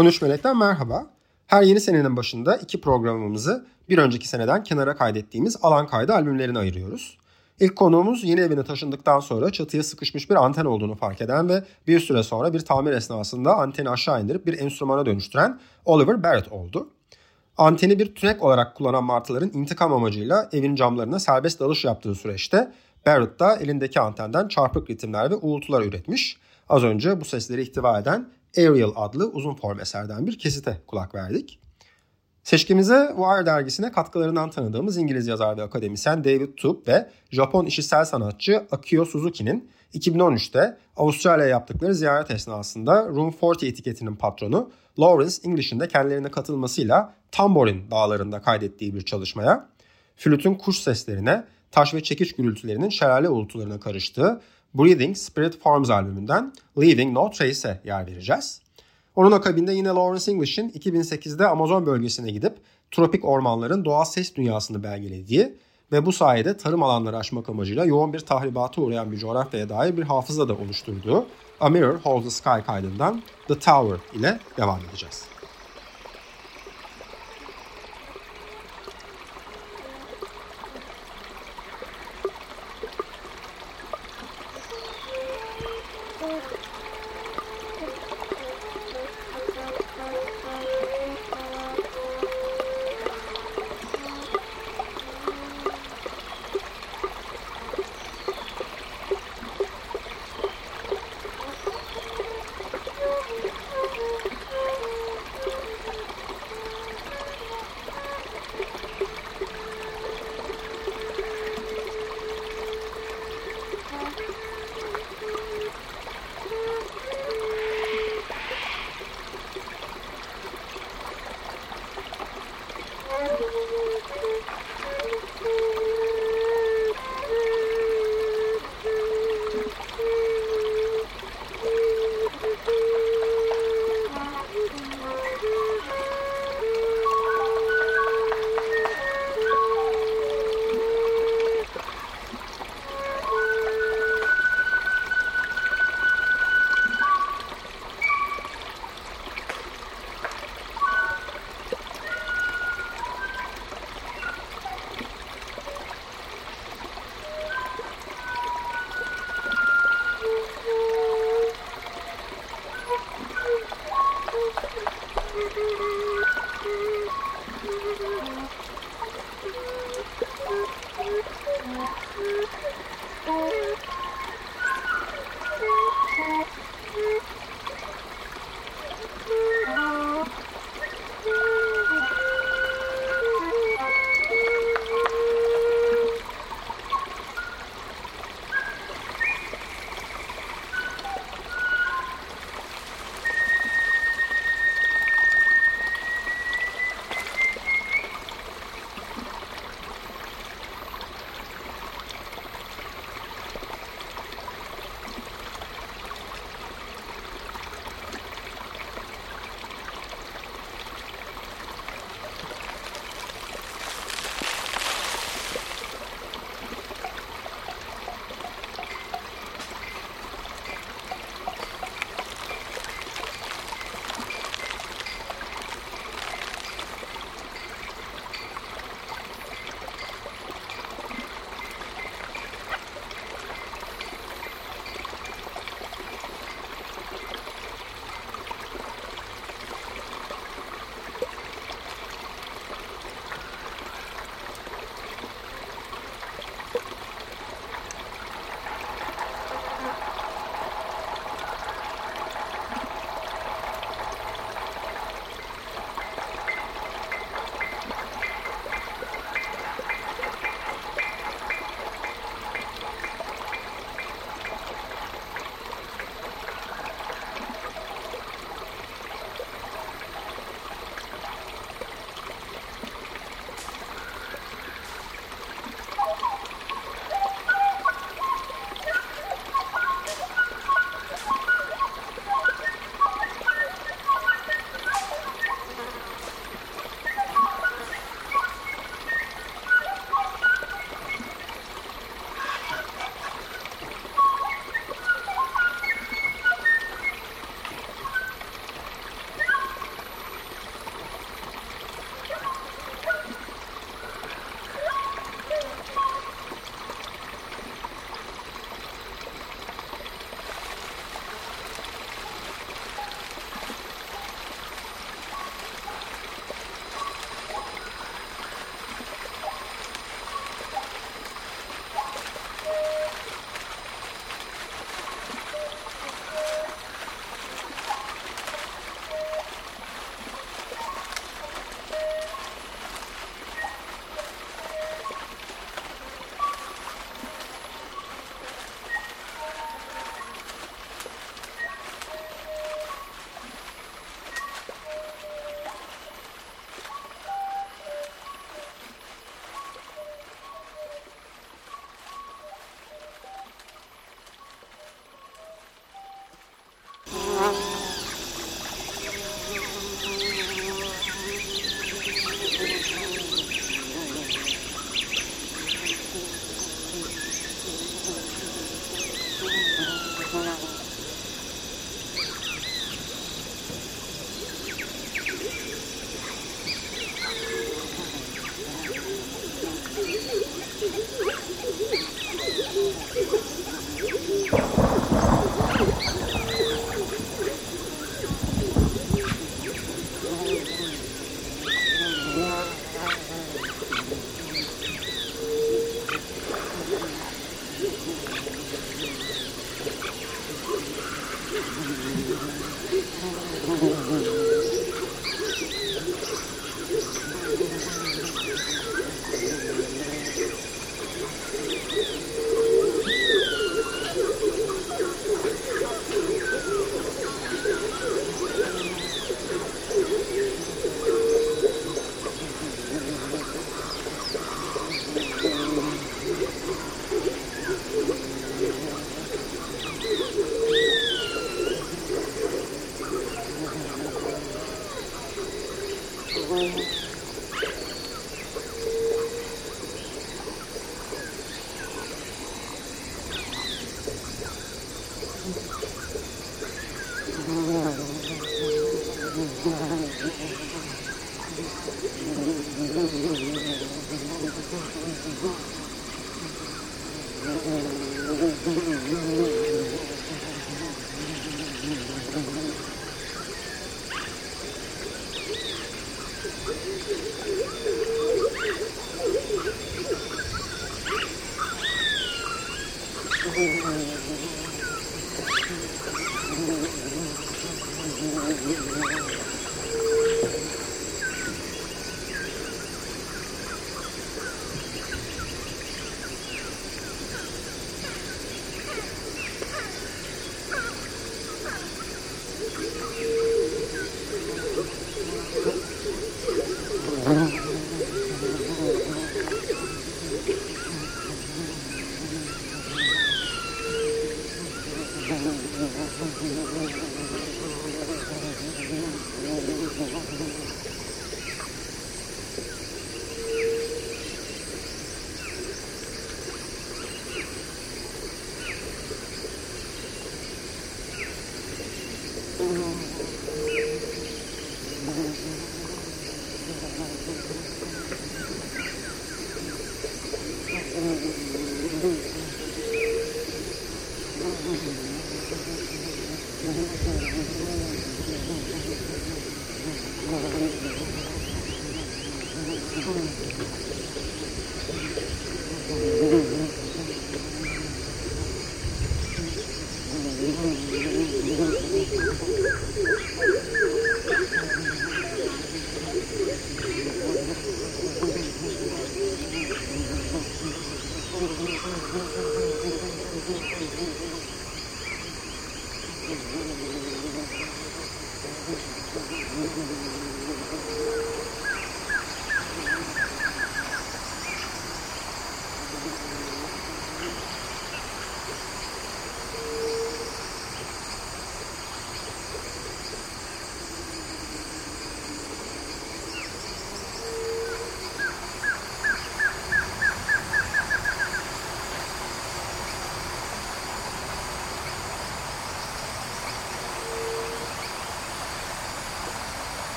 13 Melek'ten merhaba. Her yeni senenin başında iki programımızı bir önceki seneden kenara kaydettiğimiz alan kaydı albümlerine ayırıyoruz. İlk konuğumuz yeni evine taşındıktan sonra çatıya sıkışmış bir anten olduğunu fark eden ve bir süre sonra bir tamir esnasında anteni aşağı indirip bir enstrümana dönüştüren Oliver Barrett oldu. Anteni bir tünek olarak kullanan martıların intikam amacıyla evin camlarına serbest dalış yaptığı süreçte Barrett da elindeki antenden çarpık ritimler ve uğultular üretmiş. Az önce bu sesleri ihtiva eden Ariel adlı uzun form eserden bir kesite kulak verdik. Seçkimize Wire dergisine katkılarından tanıdığımız İngiliz yazar ve akademisyen David Tubb ve Japon işitsel sanatçı Akio Suzuki'nin 2013'te Avustralya'ya yaptıkları ziyaret esnasında Room 40 etiketinin patronu Lawrence English'in de kendilerine katılmasıyla Tamborin dağlarında kaydettiği bir çalışmaya, flütün kuş seslerine, taş ve çekiç gürültülerinin şelale uğultularına karıştığı Breathing Spirit Forms albümünden Leaving No Trace'e yer vereceğiz. Onun akabinde yine Lawrence English'in 2008'de Amazon bölgesine gidip tropik ormanların doğal ses dünyasını belgelediği ve bu sayede tarım alanları aşmak amacıyla yoğun bir tahribata uğrayan bir coğrafyaya dair bir hafıza da oluşturduğu A Mirror Holds the Sky kaydından The Tower ile devam edeceğiz.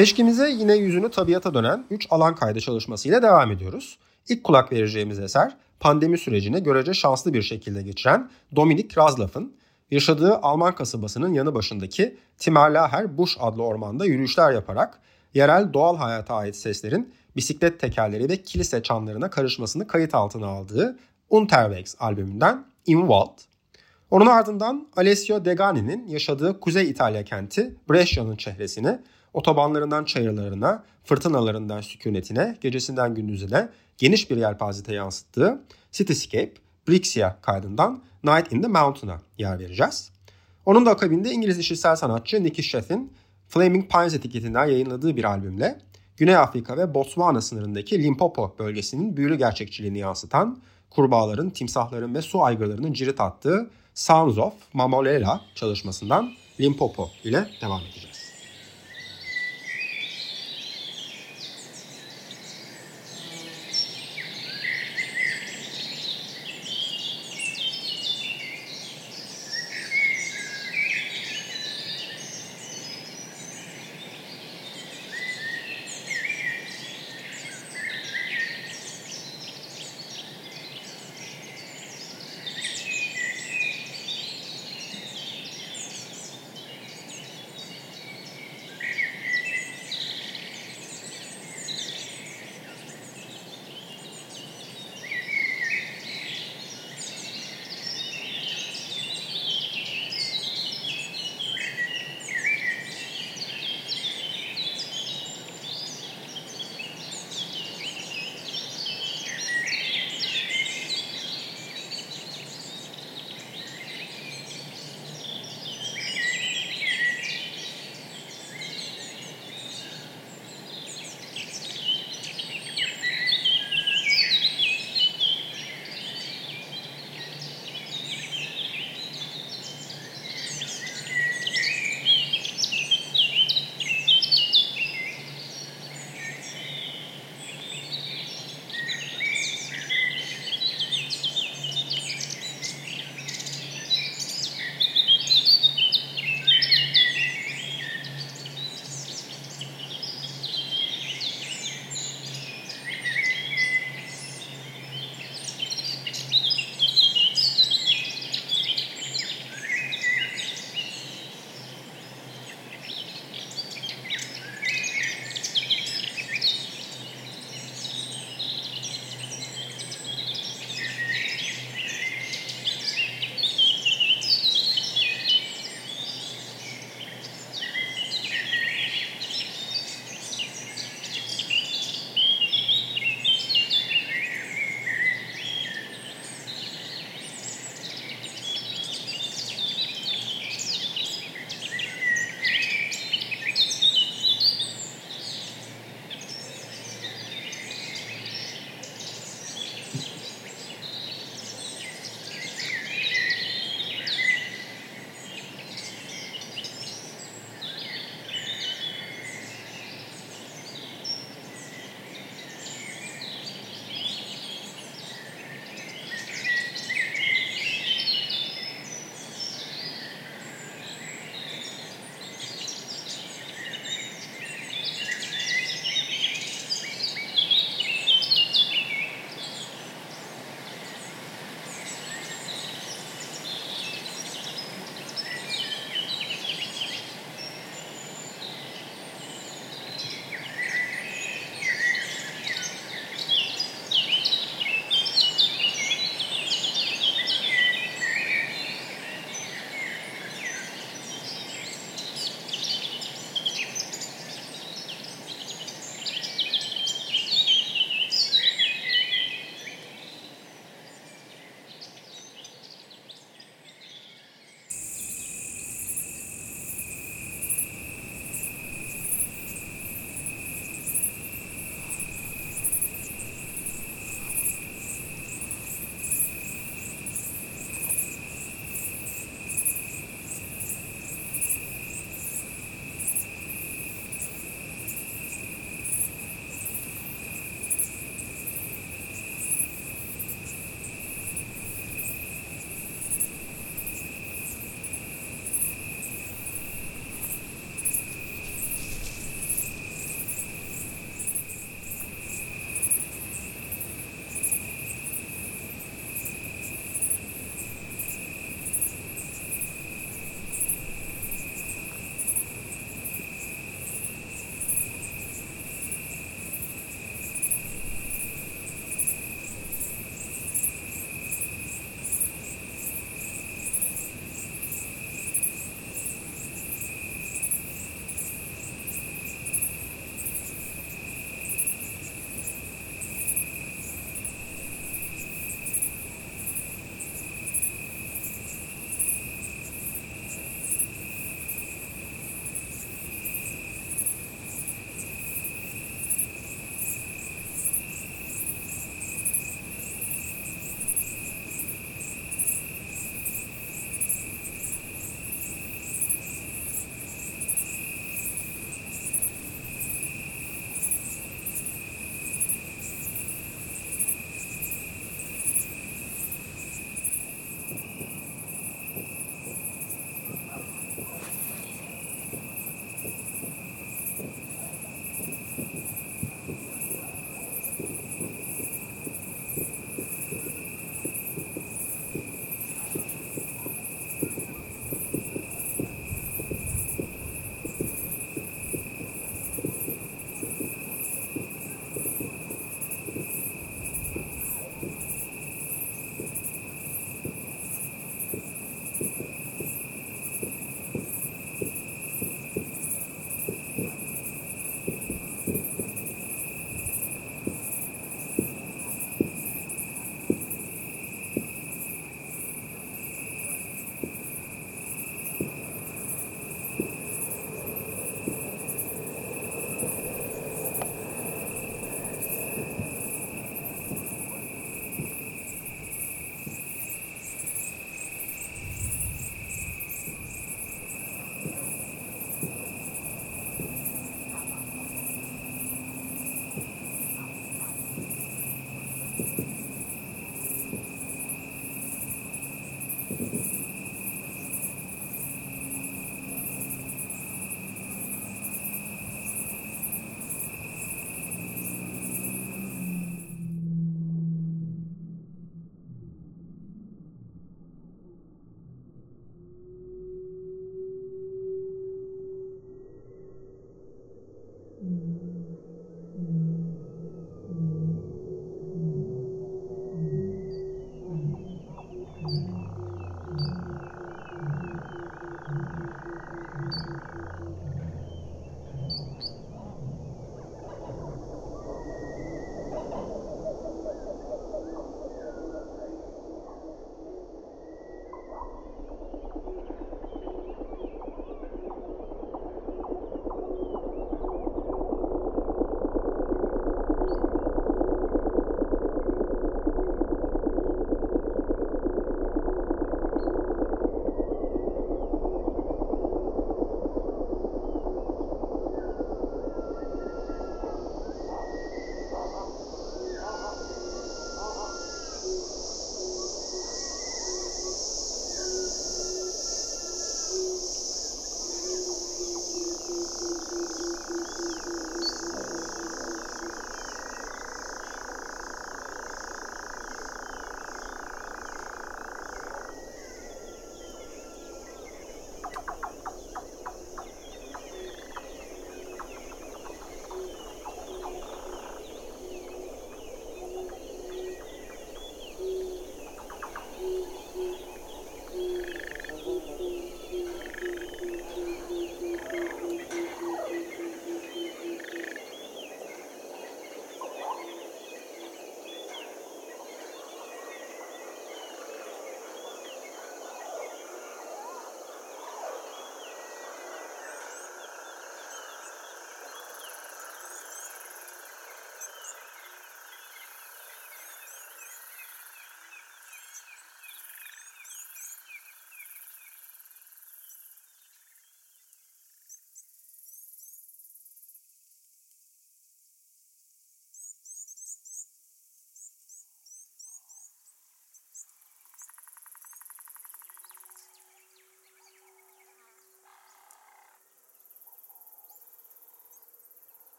Seçkimize yine yüzünü tabiata dönen 3 alan kaydı çalışmasıyla devam ediyoruz. İlk kulak vereceğimiz eser pandemi sürecini görece şanslı bir şekilde geçiren Dominik Razlaf'ın yaşadığı Alman kasabasının yanı başındaki Timmerlaher Bush adlı ormanda yürüyüşler yaparak yerel doğal hayata ait seslerin bisiklet tekerleri ve kilise çanlarına karışmasını kayıt altına aldığı Unterwegs albümünden In Wald. Onun ardından Alessio Degani'nin yaşadığı Kuzey İtalya kenti Brescia'nın çehresini Otobanlarından çayırlarına, fırtınalarından sükunetine, gecesinden gündüzüne geniş bir yelpazete yansıttığı Cityscape, Brixia kaydından Night in the Mountain'a yer vereceğiz. Onun da akabinde İngiliz işitsel sanatçı Nicky Sheff'in Flaming Pines etiketinden yayınladığı bir albümle Güney Afrika ve Botswana sınırındaki Limpopo bölgesinin büyülü gerçekçiliğini yansıtan kurbağaların, timsahların ve su aygırlarının cirit attığı Sounds of Mamolela çalışmasından Limpopo ile devam edeceğiz.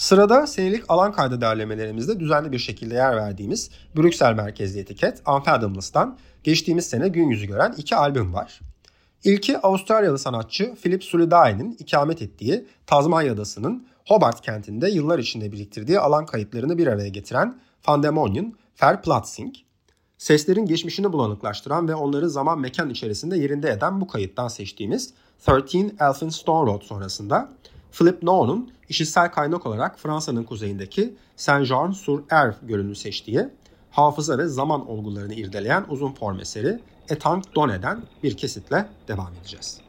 Sırada senelik alan kaydı derlemelerimizde düzenli bir şekilde yer verdiğimiz Brüksel merkezli etiket Unfathomless'tan geçtiğimiz sene gün yüzü gören iki albüm var. İlki Avustralyalı sanatçı Philip Sulidae'nin ikamet ettiği Tazmanya Adası'nın Hobart kentinde yıllar içinde biriktirdiği alan kayıtlarını bir araya getiren Fandemonian Verplatzing, seslerin geçmişini bulanıklaştıran ve onları zaman mekan içerisinde yerinde eden bu kayıttan seçtiğimiz 13 Elphinstone Road sonrasında Philip Noon'un işitsel kaynak olarak Fransa'nın kuzeyindeki Saint-Jean-sur-Erve gölünü seçtiği hafıza ve zaman olgularını irdeleyen uzun form eseri Etank Done'den bir kesitle devam edeceğiz.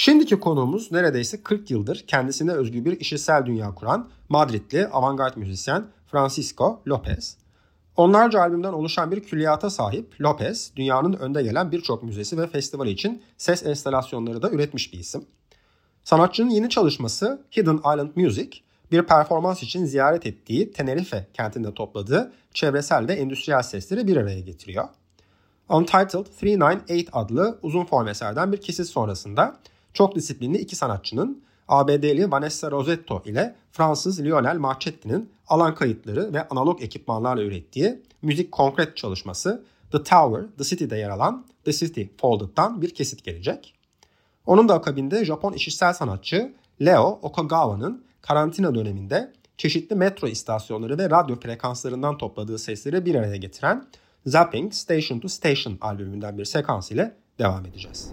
Şimdiki konuğumuz neredeyse 40 yıldır kendisine özgü bir işitsel dünya kuran Madridli avantgard müzisyen Francisco Lopez. Onlarca albümden oluşan bir külliyata sahip Lopez, dünyanın önde gelen birçok müzesi ve festivali için ses enstalasyonları da üretmiş bir isim. Sanatçının yeni çalışması Hidden Island Music, bir performans için ziyaret ettiği Tenerife kentinde topladığı çevresel ve endüstriyel sesleri bir araya getiriyor. Untitled 398 adlı uzun form eserden bir kesit sonrasında çok disiplinli iki sanatçının ABD'li Vanessa Rosetto ile Fransız Lionel Marchetti'nin alan kayıtları ve analog ekipmanlarla ürettiği müzik konkret çalışması The Tower, The City'de yer alan The City Folded'dan bir kesit gelecek. Onun da akabinde Japon işitsel sanatçı Leo Okagawa'nın karantina döneminde çeşitli metro istasyonları ve radyo frekanslarından topladığı sesleri bir araya getiren Zapping Station to Station albümünden bir sekans ile devam edeceğiz.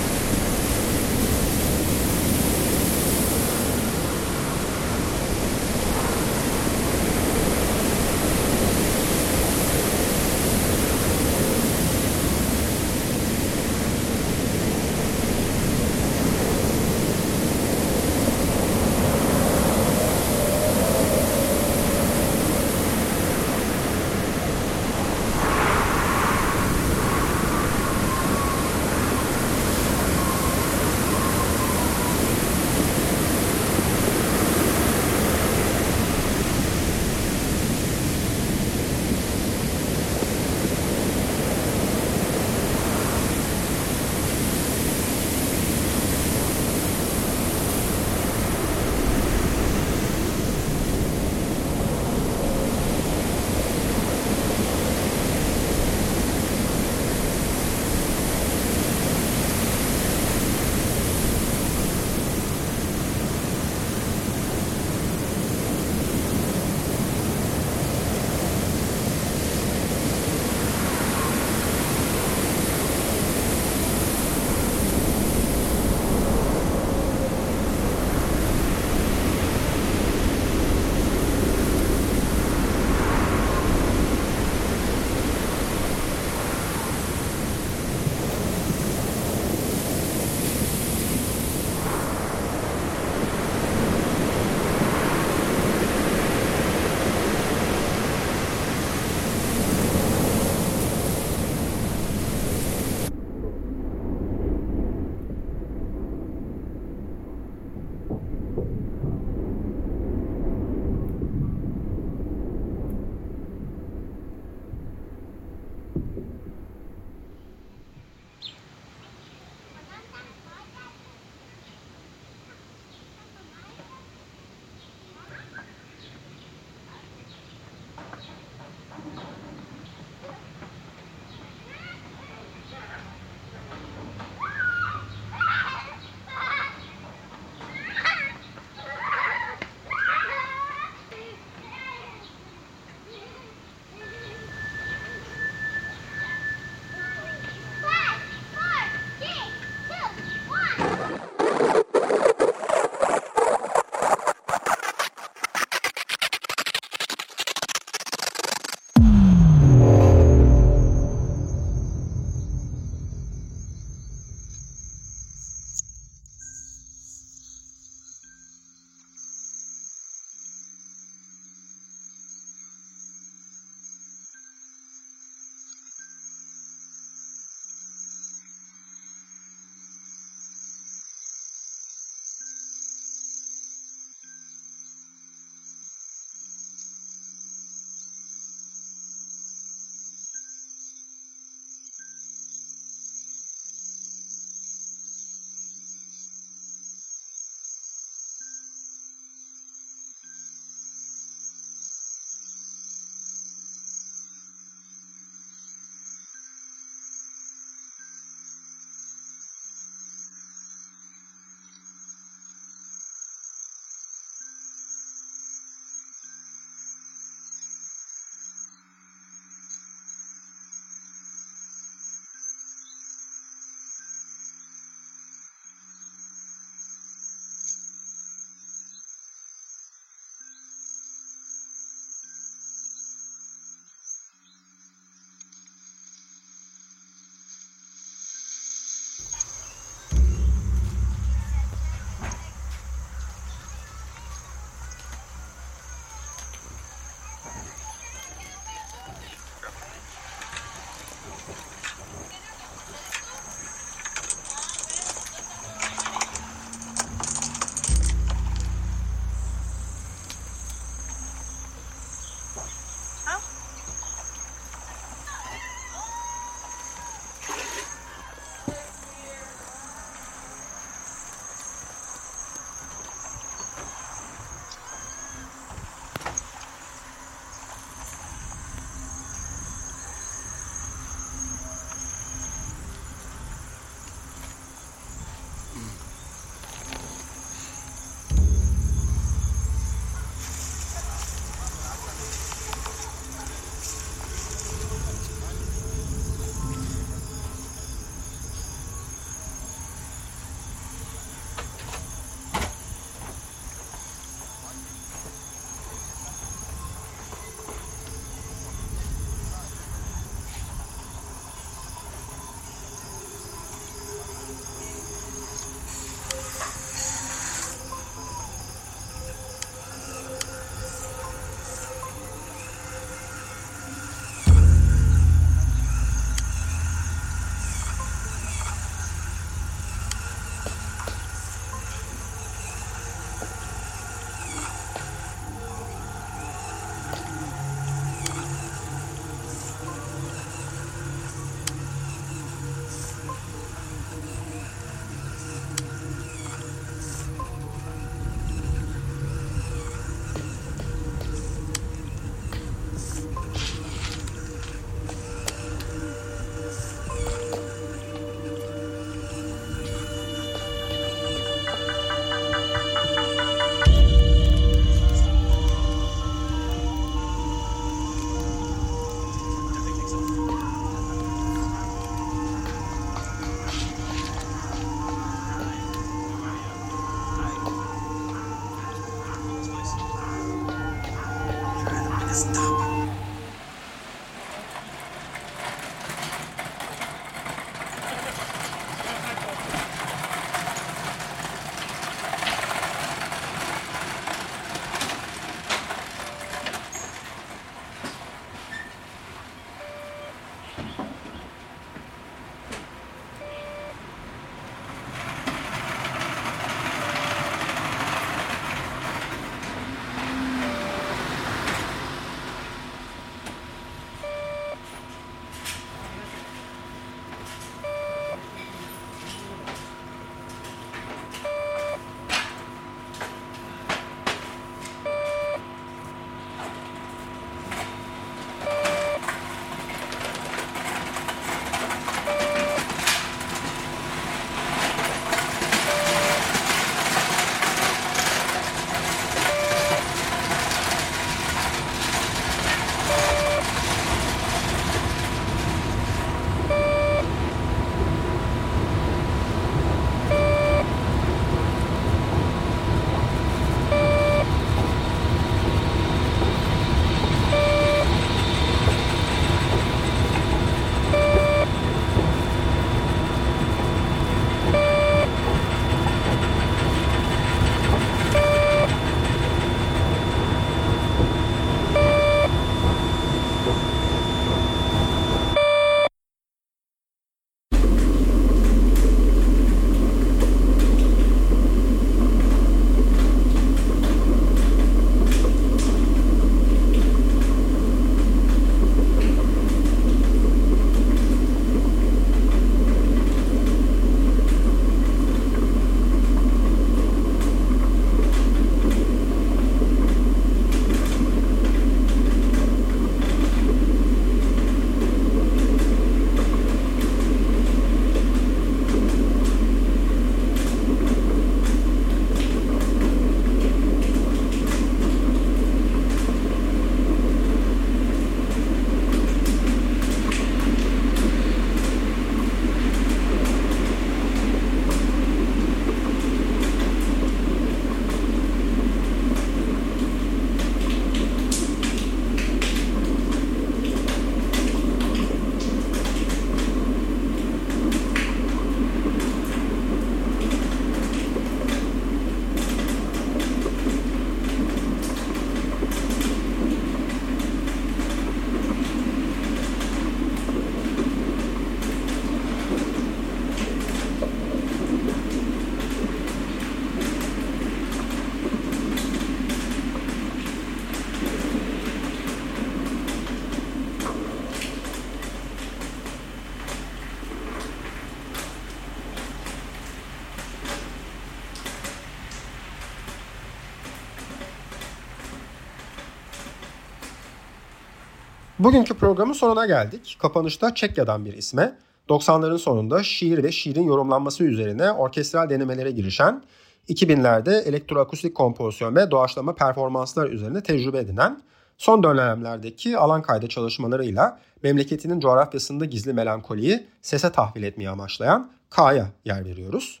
Bugünkü programın sonuna geldik. Kapanışta Çekya'dan bir isme, 90'ların sonunda şiir ve şiirin yorumlanması üzerine orkestral denemelere girişen, 2000'lerde elektroakustik kompozisyon ve doğaçlama performanslar üzerine tecrübe edinen, son dönemlerdeki alan kaydı çalışmalarıyla memleketinin coğrafyasında gizli melankoliyi sese tahvil etmeyi amaçlayan K'ya yer veriyoruz.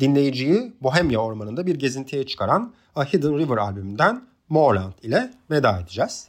Dinleyiciyi Bohemia ormanında bir gezintiye çıkaran A Hidden River albümünden Moreland ile veda edeceğiz.